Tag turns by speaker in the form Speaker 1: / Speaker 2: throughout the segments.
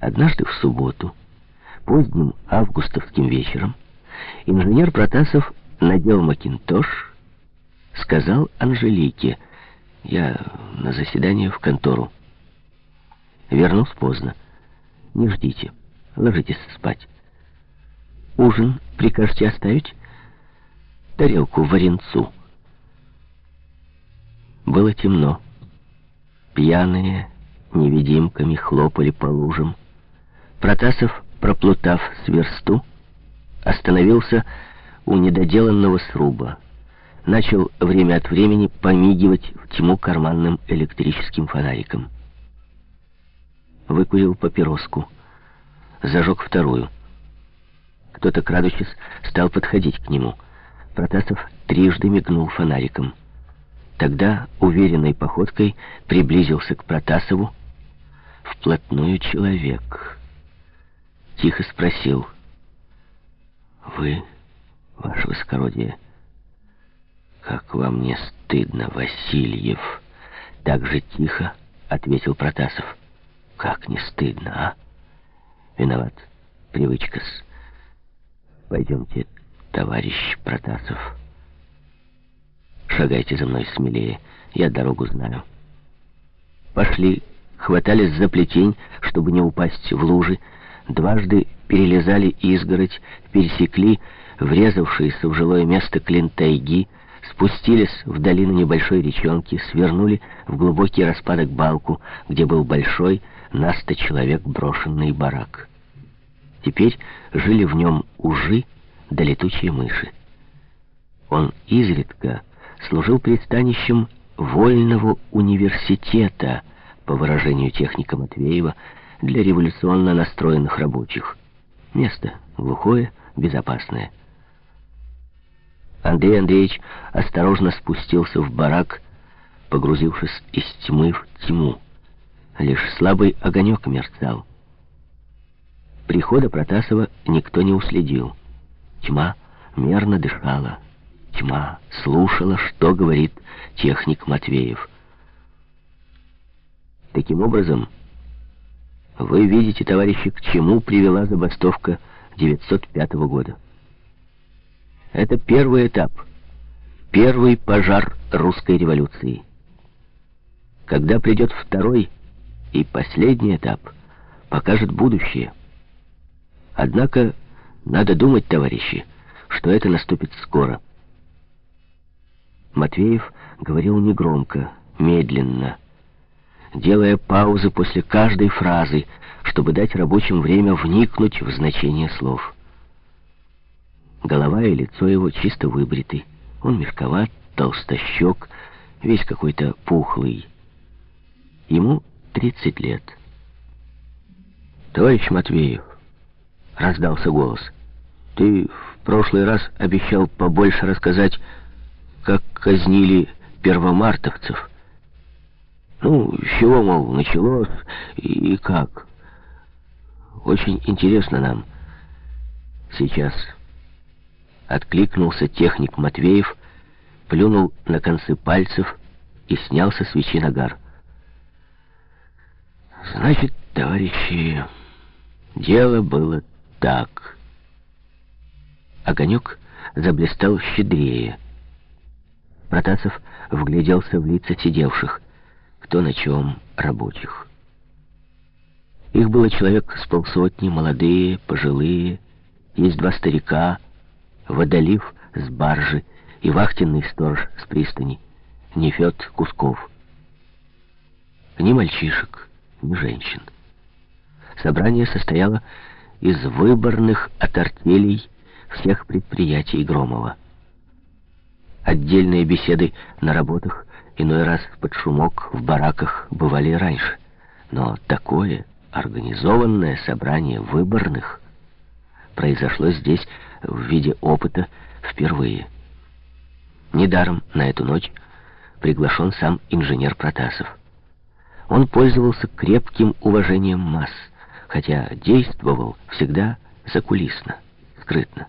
Speaker 1: Однажды в субботу, поздним августовским вечером, инженер Протасов надел макинтош, сказал Анжелике, «Я на заседание в контору. Вернусь поздно. Не ждите, ложитесь спать. Ужин прикажете оставить? Тарелку варенцу». Было темно. Пьяные невидимками хлопали по лужам. Протасов, проплутав с версту, остановился у недоделанного сруба. Начал время от времени помигивать в тьму карманным электрическим фонариком. Выкурил папироску. Зажег вторую. Кто-то, крадучись, стал подходить к нему. Протасов трижды мигнул фонариком. Тогда уверенной походкой приблизился к Протасову, вплотную человек. Тихо спросил. «Вы, ваше высокородие, как вам не стыдно, Васильев?» Так же тихо ответил Протасов. «Как не стыдно, а? Виноват. Привычка-с. Пойдемте, товарищ Протасов». Шагайте за мной смелее, я дорогу знаю. Пошли, хватались за плетень, чтобы не упасть в лужи, дважды перелезали изгородь, пересекли врезавшиеся в жилое место клин тайги, спустились в долину небольшой речонки, свернули в глубокий распадок балку, где был большой, на сто человек брошенный барак. Теперь жили в нем ужи да летучие мыши. Он изредка служил пристанищем вольного университета, по выражению техника Матвеева, для революционно настроенных рабочих. Место глухое, безопасное. Андрей Андреевич осторожно спустился в барак, погрузившись из тьмы в тьму. Лишь слабый огонек мерцал. Прихода Протасова никто не уследил. Тьма мерно дышала тьма слушала, что говорит техник Матвеев. Таким образом, вы видите, товарищи, к чему привела забастовка 905 года. Это первый этап, первый пожар русской революции. Когда придет второй и последний этап, покажет будущее. Однако надо думать, товарищи, что это наступит скоро. Матвеев говорил негромко, медленно, делая паузы после каждой фразы, чтобы дать рабочим время вникнуть в значение слов. Голова и лицо его чисто выбриты. Он мешковат, толстощек, весь какой-то пухлый. Ему 30 лет. «Товарищ Матвеев», — раздался голос, — «ты в прошлый раз обещал побольше рассказать как казнили первомартовцев. Ну, с чего, мол, началось и как. Очень интересно нам. Сейчас откликнулся техник Матвеев, плюнул на концы пальцев и снял со свечи нагар. Значит, товарищи, дело было так. Огонек заблистал щедрее. Протасов вгляделся в лица сидевших, кто на чем рабочих. Их было человек с полсотни, молодые, пожилые, есть два старика, водолив с баржи и вахтенный сторож с пристани, Нефед Кусков. Ни мальчишек, ни женщин. Собрание состояло из выборных от артелей всех предприятий Громова. Отдельные беседы на работах, иной раз под шумок в бараках бывали раньше. Но такое организованное собрание выборных произошло здесь в виде опыта впервые. Недаром на эту ночь приглашен сам инженер Протасов. Он пользовался крепким уважением масс, хотя действовал всегда закулисно, скрытно.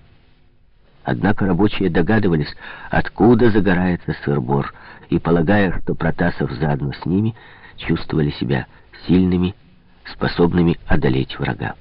Speaker 1: Однако рабочие догадывались, откуда загорается сыр-бор, и, полагая, что Протасов заодно с ними, чувствовали себя сильными, способными одолеть врага.